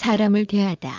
사람을 대하다.